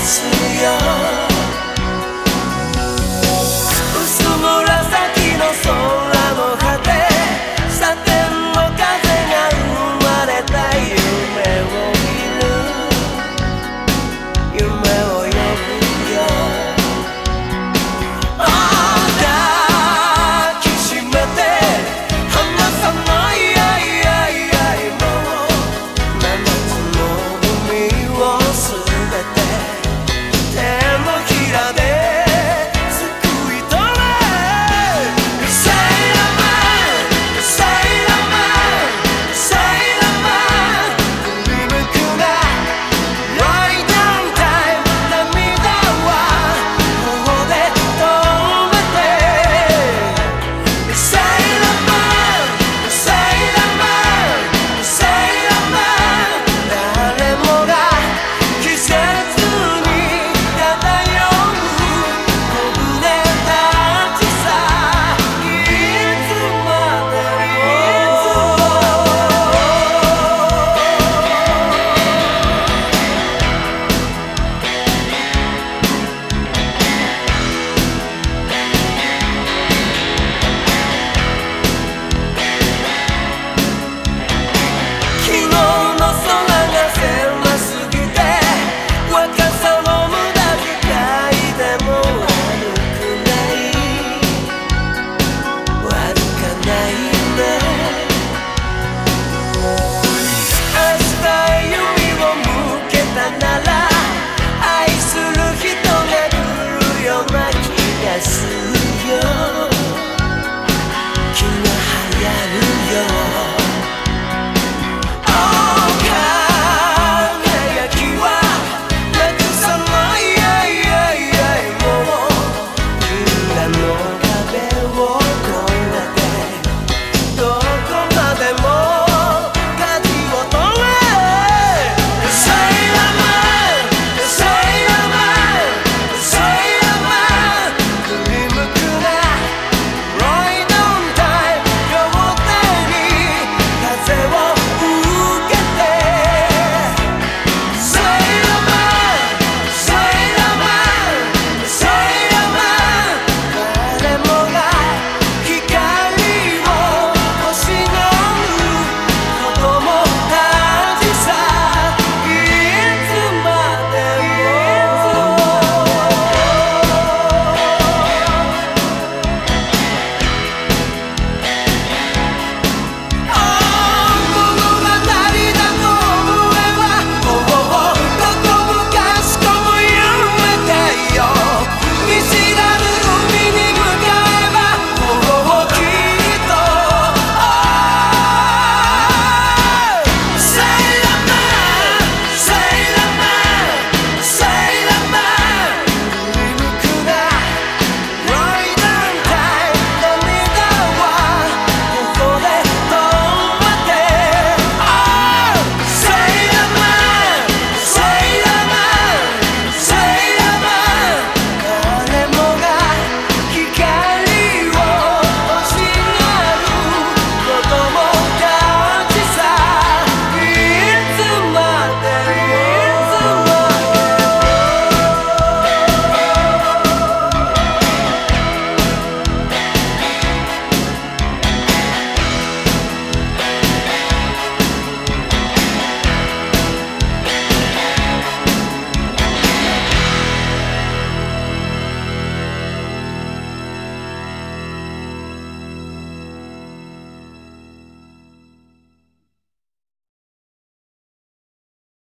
Ashley Young.